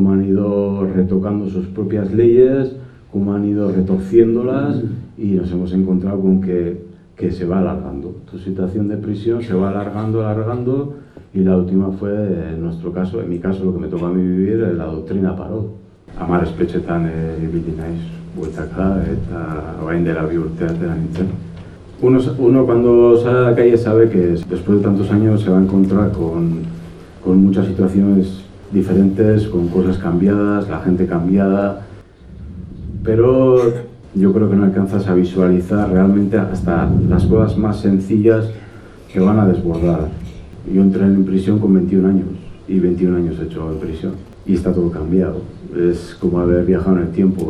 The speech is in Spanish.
cómo han ido retocando sus propias leyes, cómo han ido retorciéndolas y nos hemos encontrado con que, que se va alargando. Tu situación de prisión se va alargando, alargando y la última fue, en nuestro caso, en mi caso, lo que me tocó a mí vivir, la doctrina paró. Amar espetxetan e, ibili naiz bueltaka eta orain dela bi urte atera nintzen. Uno, uno cuando sale a la calle sabe que después de tantos años se va a encontrar con, con muchas situaciones diferentes, con cosas cambiadas, la gente cambiada, pero yo creo que no alcanzas a visualizar realmente hasta las cosas más sencillas que van a desbordar. Yo entré en prisión con 21 años y 21 años he hecho prisión y está todo cambiado. Es como haber viajado en el tiempo.